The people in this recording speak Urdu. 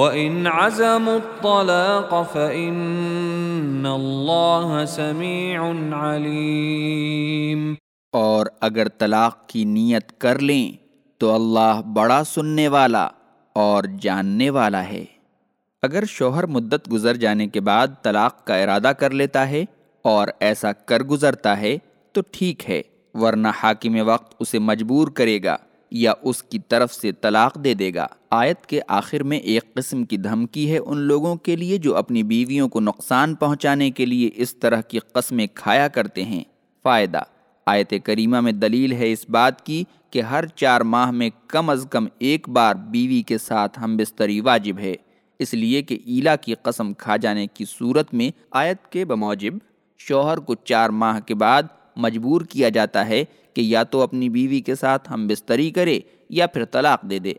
وَإِنْ عَزَمُوا الطَّلَاقَ فَإِنَّ اللَّهَ سَمِيعٌ عَلِيمٌ اور اگر طلاق کی نیت کر لیں تو اللہ بڑا سننے والا اور جاننے والا ہے۔ اگر شوہر مدت گزر جانے کے بعد طلاق کا ارادہ کر لیتا ہے اور ایسا کر گزرتا ہے تو ٹھیک ہے، ورنہ حاکم وقت اسے مجبور کرے گا۔ یا اس کی طرف سے طلاق دے دے گا۔ آیت کے آخر میں ایک قسم کی دھمکی ہے ان لوگوں کے لیے جو اپنی بیویوں کو نقصان پہنچانے کے لیے اس طرح کی قسمیں کھایا کرتے ہیں۔ فائدہ۔ آیت کریمہ میں دلیل ہے اس بات کی کہ ہر چار ماہ میں کم از کم ایک بار بیوی کے ساتھ ہم بستری واجب ہے۔ اس لیے کہ ایلا کی قسم کھا جانے کی صورت میں آیت کے بموجب شوہر کو چار ماہ کے بعد مجبور کیا جاتا ہے کہ یا تو اپنی بیوی کے ساتھ ہم بستری کرے یا پھر طلاق دے دے۔